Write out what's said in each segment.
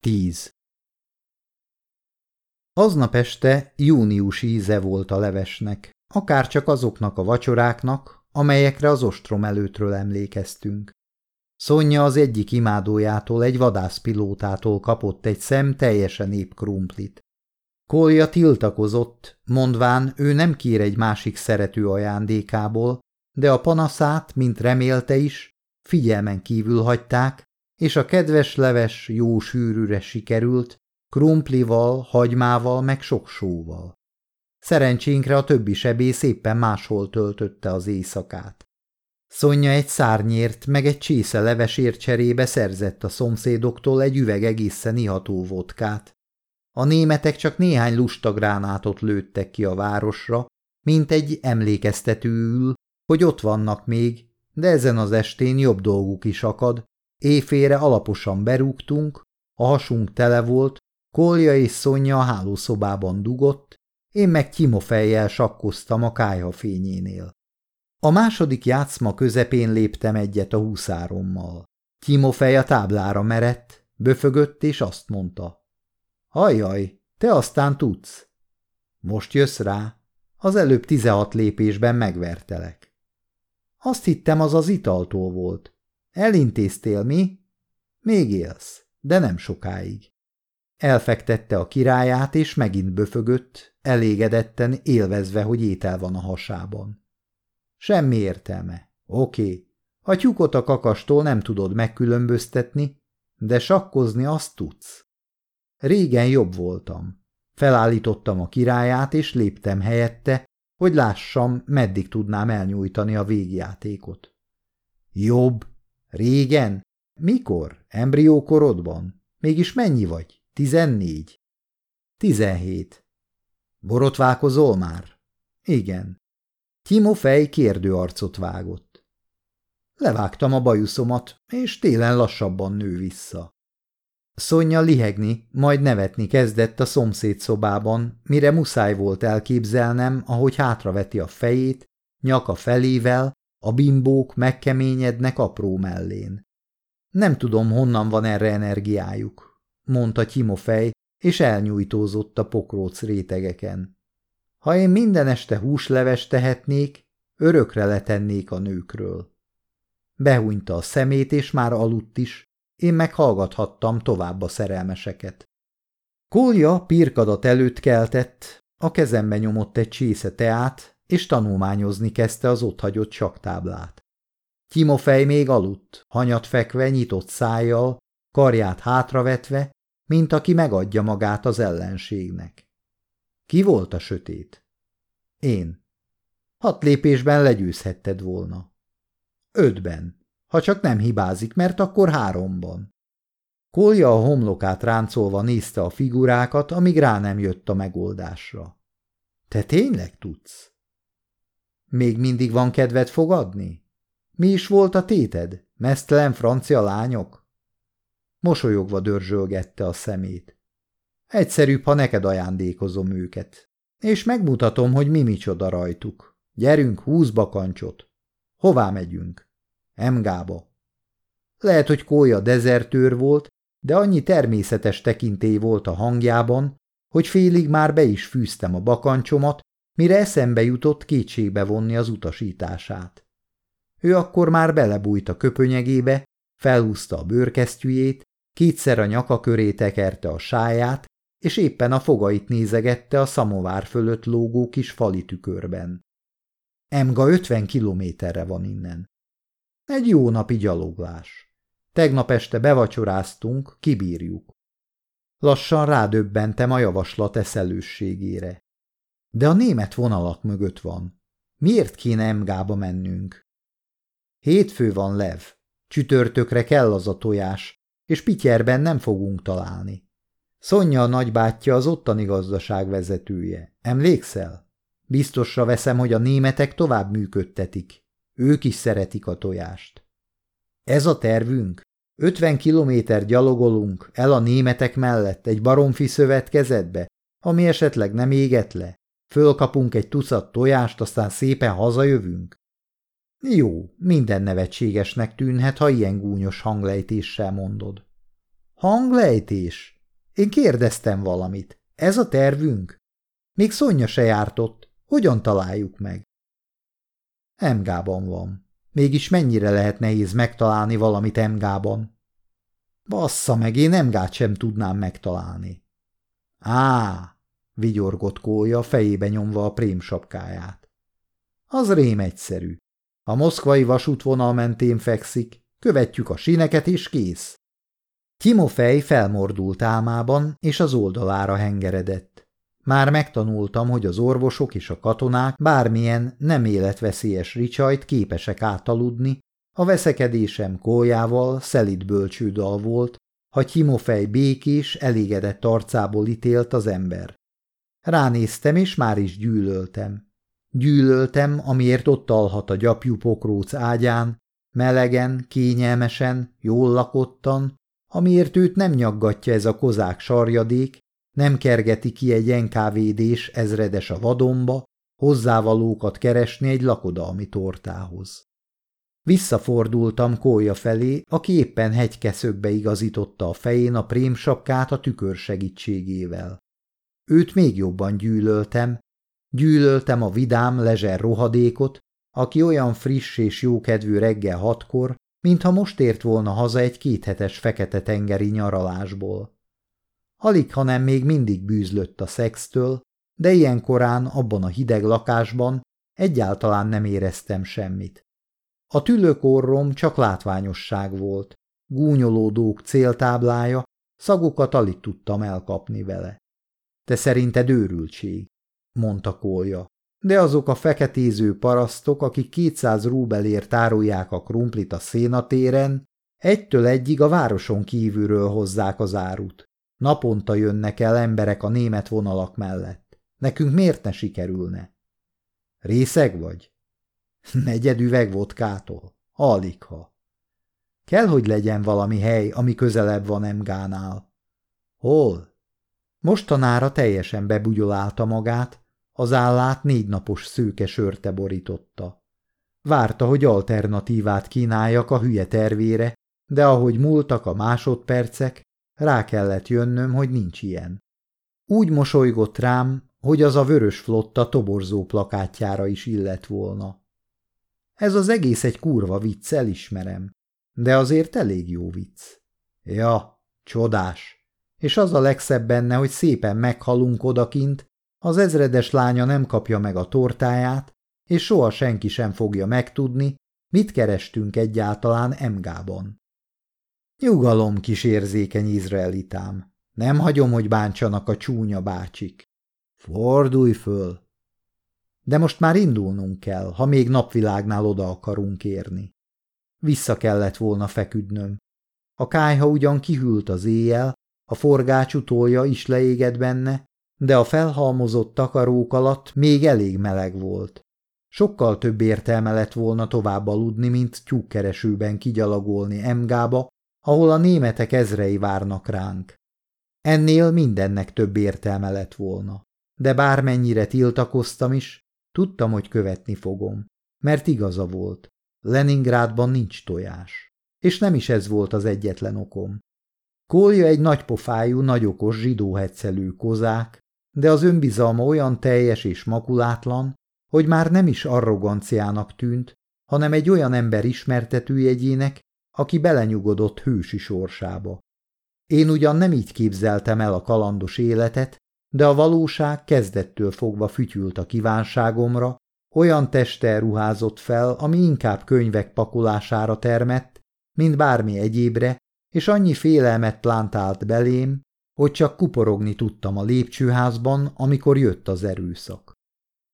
10. Aznap este június íze volt a levesnek, akár csak azoknak a vacsoráknak, amelyekre az ostrom előttről emlékeztünk. Szonya az egyik imádójától, egy vadászpilótától kapott egy szem teljesen épp krumplit. Kolja tiltakozott, mondván ő nem kér egy másik szerető ajándékából, de a panaszát, mint remélte is, figyelmen kívül hagyták, és a kedves leves jó sűrűre sikerült, krumplival, hagymával meg sok sóval. Szerencsénkre a többi sebész szépen máshol töltötte az éjszakát. Szonya egy szárnyért meg egy csésze levesért cserébe szerzett a szomszédoktól egy üveg egészen iható vodkát. A németek csak néhány lusta gránátot lőttek ki a városra, mint egy emlékeztetőül, hogy ott vannak még, de ezen az estén jobb dolguk is akad, éjfére alaposan berúgtunk, a hasunk tele volt, Kolja és Szonya a hálószobában dugott, én meg kimofejjel sakkoztam a kájha fényénél. A második játszma közepén léptem egyet a húszárommal. Timofej a táblára merett, böfögött és azt mondta. Ajaj, te aztán tudsz. Most jössz rá, az előbb tizenhat lépésben megvertelek. Azt hittem, az az italtól volt. Elintéztél mi? Még élsz, de nem sokáig. Elfektette a királyát, és megint böfögött, elégedetten élvezve, hogy étel van a hasában. Semmi értelme. Oké, a tyúkot a kakastól nem tudod megkülönböztetni, de sakkozni azt tudsz. Régen jobb voltam. Felállítottam a királyát, és léptem helyette, hogy lássam, meddig tudnám elnyújtani a végjátékot. Jobb? Régen? Mikor? Embriókorodban? Mégis mennyi vagy? Tizennégy? Tizenhét. Borotválkozol már? Igen. fej kérdő arcot vágott. Levágtam a bajuszomat, és télen lassabban nő vissza. Szonya lihegni, majd nevetni kezdett a szomszéd szobában, mire muszáj volt elképzelnem, ahogy hátraveti a fejét, nyaka felével, a bimbók megkeményednek apró mellén. Nem tudom, honnan van erre energiájuk, mondta Timofej, és elnyújtózott a pokróc rétegeken. Ha én minden este húsleves tehetnék, örökre letennék a nőkről. Behúnyta a szemét, és már aludt is, én meghallgathattam tovább a szerelmeseket. Kolja pirkadat előtt keltett, a kezembe nyomott egy csésze teát, és tanulmányozni kezdte az otthagyott saktáblát. Timofej még aludt, hanyat fekve, nyitott szájjal, karját hátravetve, mint aki megadja magát az ellenségnek. Ki volt a sötét? Én. Hat lépésben legyőzhetted volna. Ötben ha csak nem hibázik, mert akkor háromban. Kolja a homlokát ráncolva nézte a figurákat, amíg rá nem jött a megoldásra. Te tényleg tudsz? Még mindig van kedved fogadni? Mi is volt a téted? Mesztelen francia lányok? Mosolyogva dörzsölgette a szemét. Egyszerűbb, ha neked ajándékozom őket. És megmutatom, hogy mi micsoda rajtuk. Gyerünk, húsz bakancsot. Hová megyünk? Emgába. Lehet, hogy Kója dezertőr volt, de annyi természetes tekintély volt a hangjában, hogy félig már be is fűztem a bakancsomat, mire eszembe jutott kétségbe vonni az utasítását. Ő akkor már belebújt a köpönyegébe, felhúzta a bőrkesztyűjét, kétszer a nyaka köré tekerte a sáját, és éppen a fogait nézegette a szamovár fölött lógó kis fali tükörben. Emga ötven kilométerre van innen. Egy jó napi gyaloglás. Tegnap este bevacsoráztunk, kibírjuk. Lassan rádöbbentem a javaslat eszelősségére. De a német vonalak mögött van. Miért kéne Emgába mennünk? Hétfő van lev. Csütörtökre kell az a tojás, és Pityerben nem fogunk találni. Szonya a nagybátyja az ottani gazdaság vezetője. Emlékszel? Biztosra veszem, hogy a németek tovább működtetik. Ők is szeretik a tojást. Ez a tervünk? Ötven kilométer gyalogolunk el a németek mellett egy baromfi szövetkezetbe, ami esetleg nem éget le. Fölkapunk egy tucat tojást, aztán szépen hazajövünk. Jó, minden nevetségesnek tűnhet, ha ilyen gúnyos hanglejtéssel mondod. Hanglejtés? Én kérdeztem valamit. Ez a tervünk? Még Szonya se jártott. Hogyan találjuk meg? Emgában van. Mégis mennyire lehet nehéz megtalálni valamit Emgában? Bassza meg, én Emgát sem tudnám megtalálni. Á, vigyorgott kólya, fejébe nyomva a prém sapkáját. Az rém egyszerű. A moszkvai vasútvonal mentén fekszik, követjük a síneket és kész. Timofej felmordult álmában, és az oldalára hengeredett. Már megtanultam, hogy az orvosok és a katonák bármilyen nem életveszélyes ricsajt képesek átaludni, a veszekedésem kójával szelid bölcsődal volt, ha Timofej békés, elégedett arcából ítélt az ember. Ránéztem, és már is gyűlöltem. Gyűlöltem, amiért ott alhat a gyapjú pokróc ágyán, melegen, kényelmesen, jól lakottan, amiért őt nem nyaggatja ez a kozák sarjadék, nem kergeti ki egy enkávédés ezredes a vadonba, hozzávalókat keresni egy lakodalmi tortához. Visszafordultam kólya felé, aki éppen hegykeszökbe igazította a fején a prémsapkát a tükör segítségével. Őt még jobban gyűlöltem, gyűlöltem a vidám, lezser rohadékot, aki olyan friss és jókedvű reggel hatkor, mintha most ért volna haza egy kéthetes fekete-tengeri nyaralásból. Alig, hanem még mindig bűzlött a szextől, de ilyen korán abban a hideg lakásban egyáltalán nem éreztem semmit. A tülökorrom csak látványosság volt, gúnyolódók céltáblája, szagokat alig tudtam elkapni vele. Te szerinted őrültség, mondta Kólya. De azok a feketéző parasztok, akik 200 rúbelért árulják a krumplit a szénatéren, egytől egyig a városon kívülről hozzák az árut. Naponta jönnek el emberek a német vonalak mellett. Nekünk miért ne sikerülne? Részeg vagy? Negyed üveg vodkától? Aligha. Kell, hogy legyen valami hely, ami közelebb van Emgánál. Hol? Mostanára teljesen bebugyolálta magát, az állát négy napos szőke sörte borította. Várta, hogy alternatívát kínáljak a hülye tervére, de ahogy múltak a másodpercek, rá kellett jönnöm, hogy nincs ilyen. Úgy mosolygott rám, hogy az a vörös flotta toborzó plakátjára is illett volna. Ez az egész egy kurva vicc, elismerem, de azért elég jó vicc. Ja, csodás. És az a legszebb benne, hogy szépen meghalunk odakint, az ezredes lánya nem kapja meg a tortáját, és soha senki sem fogja megtudni, mit kerestünk egyáltalán Emgában. Nyugalom, kis érzékeny izraelitám, nem hagyom, hogy bántsanak a csúnya bácsik. Fordulj föl! De most már indulnunk kell, ha még napvilágnál oda akarunk érni. Vissza kellett volna feküdnöm. A kájha ugyan kihűlt az éjjel, a forgács utolja is leégett benne, de a felhalmozott takarók alatt még elég meleg volt. Sokkal több értelme lett volna tovább aludni, mint tyúkkeresőben kigyalogolni Emgába, ahol a németek ezrei várnak ránk. Ennél mindennek több értelme lett volna. De bármennyire tiltakoztam is, tudtam, hogy követni fogom. Mert igaza volt. Leningrádban nincs tojás. És nem is ez volt az egyetlen okom. Kólja egy nagypofájú, nagyokos zsidóhetszelő kozák, de az önbizalma olyan teljes és makulátlan, hogy már nem is arroganciának tűnt, hanem egy olyan ember ismertetőjegyének, aki belenyugodott hősi sorsába. Én ugyan nem így képzeltem el a kalandos életet, de a valóság kezdettől fogva fütyült a kívánságomra, olyan testtel ruházott fel, ami inkább könyvek pakolására termett, mint bármi egyébre, és annyi félelmet plántált belém, hogy csak kuporogni tudtam a lépcsőházban, amikor jött az erőszak.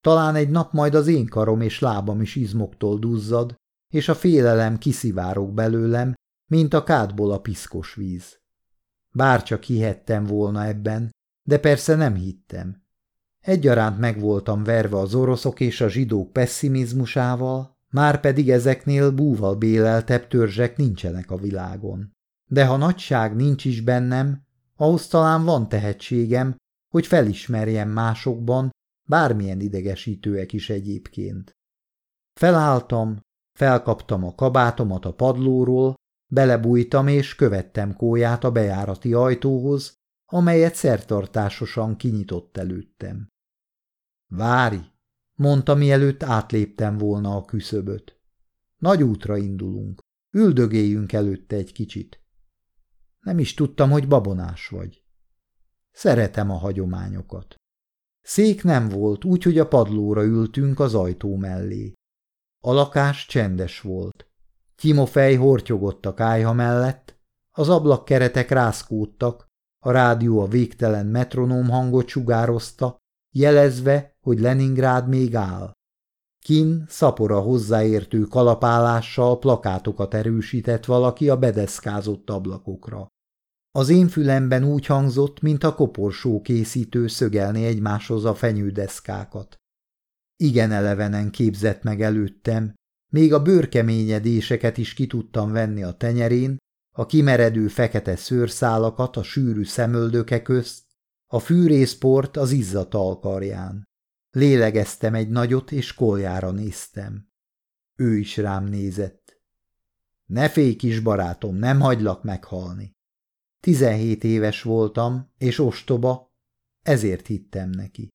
Talán egy nap majd az én karom és lábam is izmoktól duzzad, és a félelem kiszivárok belőlem, mint a kádból a piszkos víz. Bárcsak hihettem volna ebben, de persze nem hittem. Egyaránt meg voltam verve az oroszok és a zsidók pessimizmusával, már pedig ezeknél búval béleltebb törzsek nincsenek a világon. De ha nagyság nincs is bennem, ahhoz talán van tehetségem, hogy felismerjem másokban, bármilyen idegesítőek is egyébként. Felálltam, felkaptam a kabátomat a padlóról, Belebújtam és követtem kóját a bejárati ajtóhoz, amelyet szertartásosan kinyitott előttem. Vári, mondta, mielőtt átléptem volna a küszöböt. Nagy útra indulunk. Üldögéljünk előtte egy kicsit. Nem is tudtam, hogy babonás vagy. Szeretem a hagyományokat. Szék nem volt, úgyhogy a padlóra ültünk az ajtó mellé. A lakás csendes volt. Timofej hortyogott a kájha mellett, az ablakkeretek rászkódtak, a rádió a végtelen metronóm hangot sugározta, jelezve, hogy Leningrád még áll. Kin szapora hozzáértő kalapálással plakátokat erősített valaki a bedeszkázott ablakokra. Az én fülemben úgy hangzott, mint a koporsó készítő szögelni egymáshoz a fenyődeszkákat. Igen elevenen képzett meg előttem, még a bőrkeményedéseket is ki tudtam venni a tenyerén, a kimeredő fekete szőrszálakat a sűrű szemöldöke közt, a fűrészport az izzat alkarján. Lélegeztem egy nagyot, és koljára néztem. Ő is rám nézett. Ne félj, kis barátom, nem hagylak meghalni. Tizenhét éves voltam, és ostoba, ezért hittem neki.